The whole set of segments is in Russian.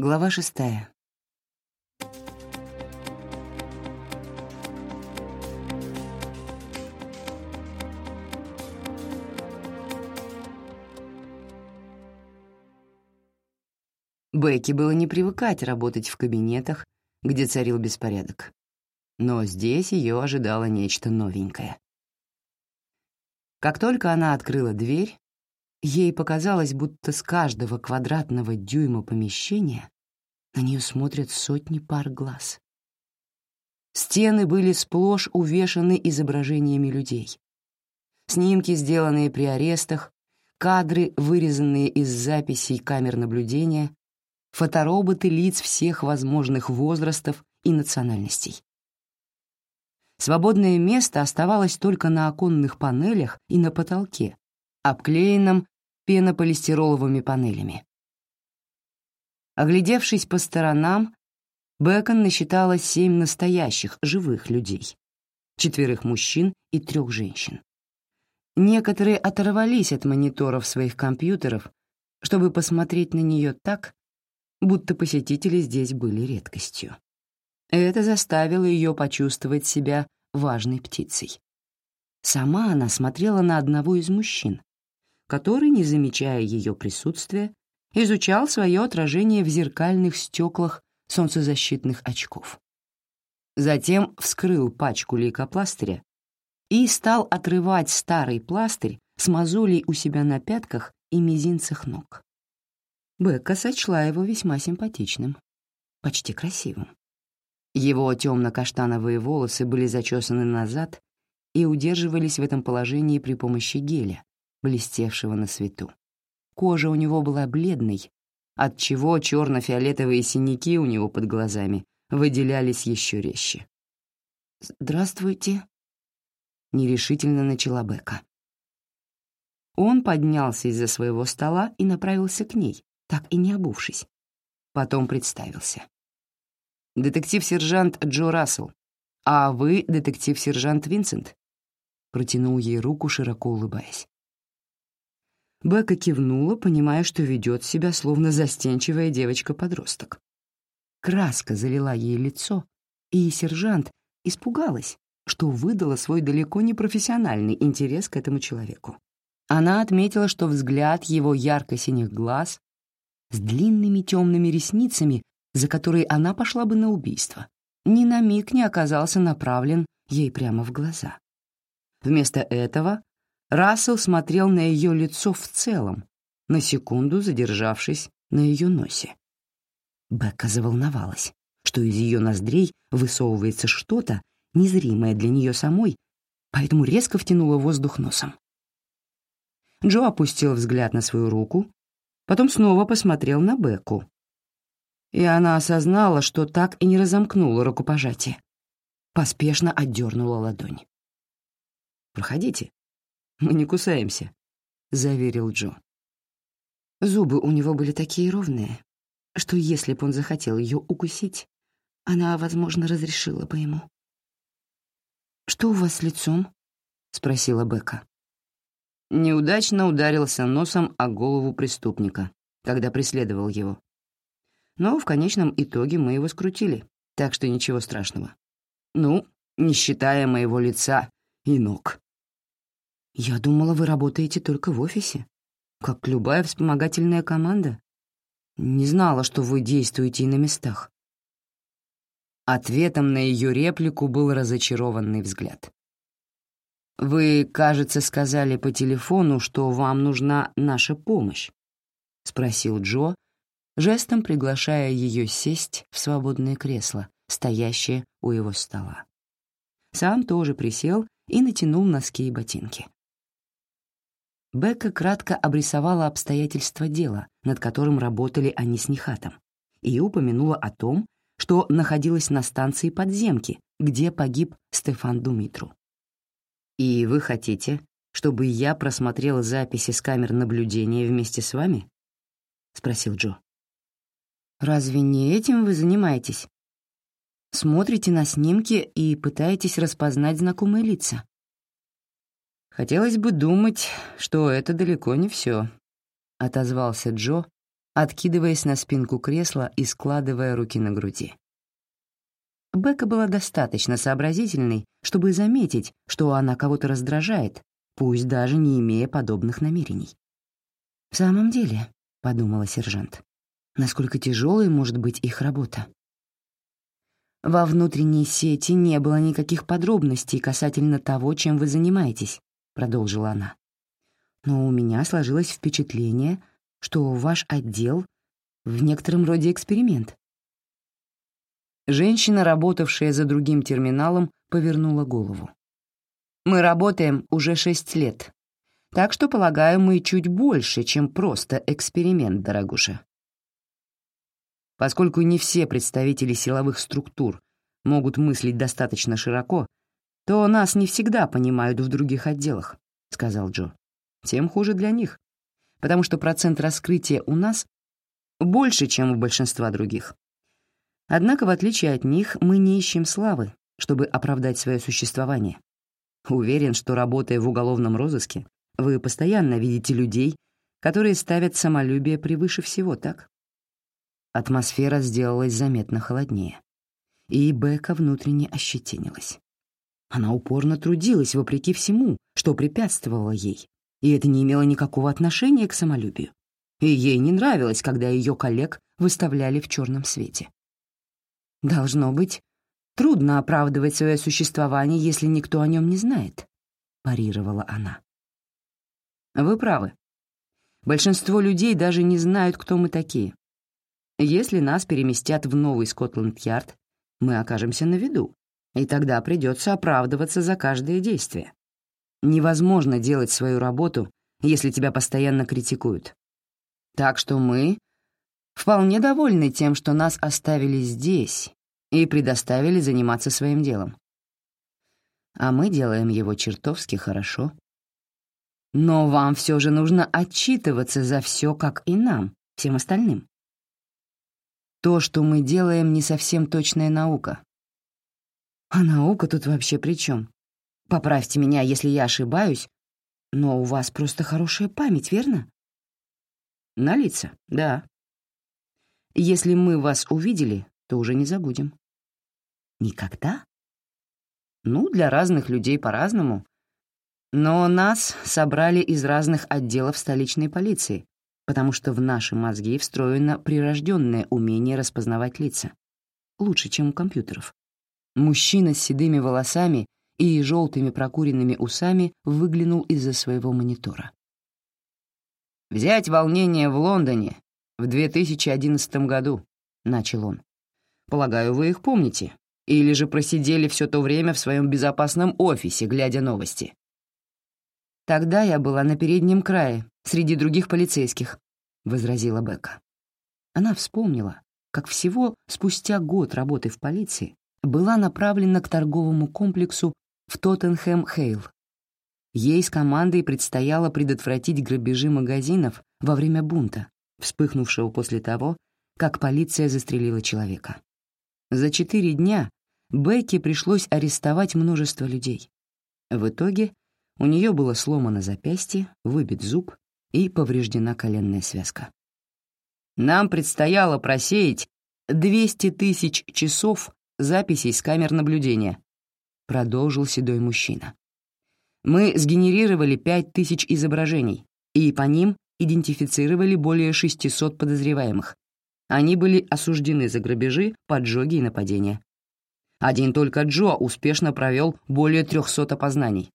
Глава шестая. Бекки было не привыкать работать в кабинетах, где царил беспорядок. Но здесь ее ожидало нечто новенькое. Как только она открыла дверь, ей показалось, будто с каждого квадратного дюйма помещения на нее смотрят сотни пар глаз. Стены были сплошь увешаны изображениями людей. Снимки, сделанные при арестах, кадры, вырезанные из записей камер наблюдения, фотороботы лиц всех возможных возрастов и национальностей. Свободное место оставалось только на оконных панелях и на потолке, обклеенном пенополистироловыми панелями. Оглядевшись по сторонам, Бэкон насчитала семь настоящих, живых людей, четверых мужчин и трех женщин. Некоторые оторвались от мониторов своих компьютеров, чтобы посмотреть на нее так, будто посетители здесь были редкостью. Это заставило ее почувствовать себя важной птицей. Сама она смотрела на одного из мужчин, который, не замечая ее присутствия, изучал свое отражение в зеркальных стеклах солнцезащитных очков. Затем вскрыл пачку лейкопластыря и стал отрывать старый пластырь с мозолей у себя на пятках и мизинцах ног. Бекка сочла его весьма симпатичным, почти красивым. Его темно-каштановые волосы были зачесаны назад и удерживались в этом положении при помощи геля, блестевшего на свету. Кожа у него была бледной, отчего черно-фиолетовые синяки у него под глазами выделялись еще резче. «Здравствуйте», — нерешительно начала Бека. Он поднялся из-за своего стола и направился к ней, так и не обувшись. Потом представился. «Детектив-сержант Джо Рассел, а вы детектив-сержант Винсент?» Протянул ей руку, широко улыбаясь. Бека кивнула, понимая, что ведет себя, словно застенчивая девочка-подросток. Краска залила ей лицо, и сержант испугалась, что выдала свой далеко не профессиональный интерес к этому человеку. Она отметила, что взгляд его ярко-синих глаз с длинными темными ресницами, за которые она пошла бы на убийство, ни на миг не оказался направлен ей прямо в глаза. Вместо этого Рассел смотрел на ее лицо в целом, на секунду задержавшись на ее носе. Бекка заволновалась, что из ее ноздрей высовывается что-то, незримое для нее самой, поэтому резко втянула воздух носом. Джо опустил взгляд на свою руку, потом снова посмотрел на Бекку. И она осознала, что так и не разомкнула рукопожатие. Поспешно отдернула ладонь. «Проходите», мы не кусаемся», — заверил Джо. Зубы у него были такие ровные, что если бы он захотел ее укусить, она, возможно, разрешила бы ему. «Что у вас с лицом?» — спросила Бека. Неудачно ударился носом о голову преступника, когда преследовал его. Но в конечном итоге мы его скрутили, так что ничего страшного. Ну, не считая моего лица и ног. «Я думала, вы работаете только в офисе, как любая вспомогательная команда. Не знала, что вы действуете и на местах». Ответом на ее реплику был разочарованный взгляд. «Вы, кажется, сказали по телефону, что вам нужна наша помощь», — спросил Джо, жестом приглашая ее сесть в свободное кресло, стоящее у его стола. Сам тоже присел и натянул носки и ботинки. Бекка кратко обрисовала обстоятельства дела, над которым работали они с Нихатом, и упомянула о том, что находилась на станции подземки, где погиб Стефан Думитру. «И вы хотите, чтобы я просмотрел записи с камер наблюдения вместе с вами?» — спросил Джо. «Разве не этим вы занимаетесь? Смотрите на снимки и пытаетесь распознать знакомые лица?» «Хотелось бы думать, что это далеко не все», — отозвался Джо, откидываясь на спинку кресла и складывая руки на груди. Бека была достаточно сообразительной, чтобы заметить, что она кого-то раздражает, пусть даже не имея подобных намерений. «В самом деле», — подумала сержант, — «насколько тяжелой может быть их работа?» Во внутренней сети не было никаких подробностей касательно того, чем вы занимаетесь, продолжила она. Но у меня сложилось впечатление, что ваш отдел в некотором роде эксперимент. Женщина, работавшая за другим терминалом, повернула голову. Мы работаем уже шесть лет, так что, полагаю, мы чуть больше, чем просто эксперимент, дорогуша. Поскольку не все представители силовых структур могут мыслить достаточно широко, то нас не всегда понимают в других отделах, — сказал Джо. Тем хуже для них, потому что процент раскрытия у нас больше, чем у большинства других. Однако, в отличие от них, мы не ищем славы, чтобы оправдать свое существование. Уверен, что, работая в уголовном розыске, вы постоянно видите людей, которые ставят самолюбие превыше всего, так? Атмосфера сделалась заметно холоднее, и Бека внутренне ощетинилась. Она упорно трудилась вопреки всему, что препятствовало ей, и это не имело никакого отношения к самолюбию. И ей не нравилось, когда ее коллег выставляли в черном свете. «Должно быть, трудно оправдывать свое существование, если никто о нем не знает», — парировала она. «Вы правы. Большинство людей даже не знают, кто мы такие. Если нас переместят в новый Скотланд-Ярд, мы окажемся на виду, и тогда придется оправдываться за каждое действие. Невозможно делать свою работу, если тебя постоянно критикуют. Так что мы вполне довольны тем, что нас оставили здесь и предоставили заниматься своим делом. А мы делаем его чертовски хорошо. Но вам все же нужно отчитываться за все, как и нам, всем остальным. То, что мы делаем, не совсем точная наука. А наука тут вообще при чем? Поправьте меня, если я ошибаюсь, но у вас просто хорошая память, верно? На лица, да. Если мы вас увидели, то уже не забудем. Никогда? Ну, для разных людей по-разному. Но нас собрали из разных отделов столичной полиции, потому что в наши мозги встроено прирожденное умение распознавать лица. Лучше, чем у компьютеров. Мужчина с седыми волосами и желтыми прокуренными усами выглянул из-за своего монитора. «Взять волнение в Лондоне в 2011 году», — начал он. «Полагаю, вы их помните. Или же просидели все то время в своем безопасном офисе, глядя новости?» Тогда я была на переднем крае, среди других полицейских», — возразила Бека. Она вспомнила, как всего спустя год работы в полиции была направлена к торговому комплексу в Тоттенхэм-Хейл. Ей с командой предстояло предотвратить грабежи магазинов во время бунта, вспыхнувшего после того, как полиция застрелила человека. За четыре дня Бекке пришлось арестовать множество людей. В итоге у нее было сломано запястье, выбит зуб и повреждена коленная связка. Нам предстояло просеять 200 тысяч часов записей с камер наблюдения, продолжил седой мужчина. Мы сгенерировали 5 тысяч изображений, и по ним идентифицировали более 600 подозреваемых. Они были осуждены за грабежи, поджоги и нападения. Один только Джо успешно провел более 300 опознаний.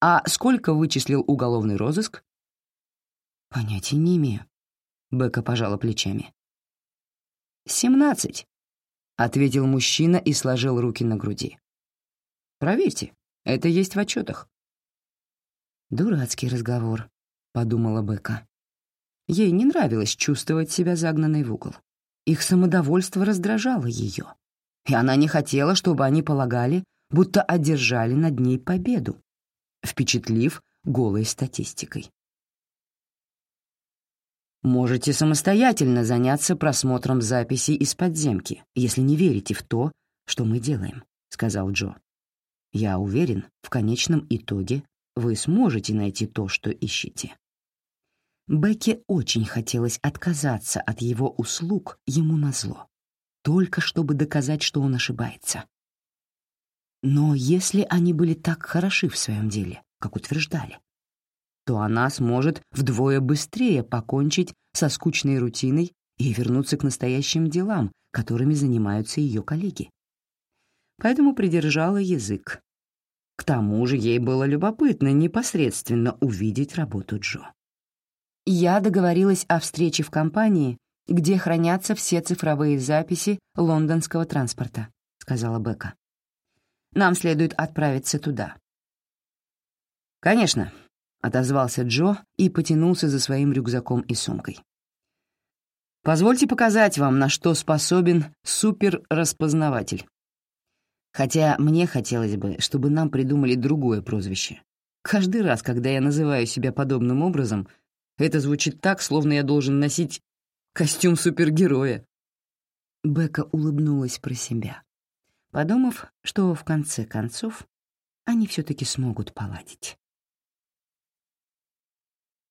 А сколько вычислил уголовный розыск? Понятия не имею. Бека пожала плечами. «Семнадцать», — ответил мужчина и сложил руки на груди. «Проверьте, это есть в отчетах». «Дурацкий разговор», — подумала Бека. Ей не нравилось чувствовать себя загнанной в угол. Их самодовольство раздражало ее, и она не хотела, чтобы они полагали, будто одержали над ней победу впечатлив голой статистикой. Можете самостоятельно заняться просмотром записей из подземки, если не верите в то, что мы делаем, — сказал Джо. Я уверен, в конечном итоге вы сможете найти то, что ищете. Бекке очень хотелось отказаться от его услуг ему назло, только чтобы доказать, что он ошибается. Но если они были так хороши в своем деле, как утверждали, то она сможет вдвое быстрее покончить со скучной рутиной и вернуться к настоящим делам, которыми занимаются ее коллеги. Поэтому придержала язык. К тому же ей было любопытно непосредственно увидеть работу Джо. Я договорилась о встрече в компании, где хранятся все цифровые записи лондонского транспорта, сказала Бека. Нам следует отправиться туда. Конечно, отозвался Джо и потянулся за своим рюкзаком и сумкой. Позвольте показать вам, на что способен суперраспознаватель. Хотя мне хотелось бы, чтобы нам придумали другое прозвище. Каждый раз, когда я называю себя подобным образом, это звучит так, словно я должен носить костюм супергероя. Бека улыбнулась про себя, подумав, что в конце концов они все-таки смогут поладить.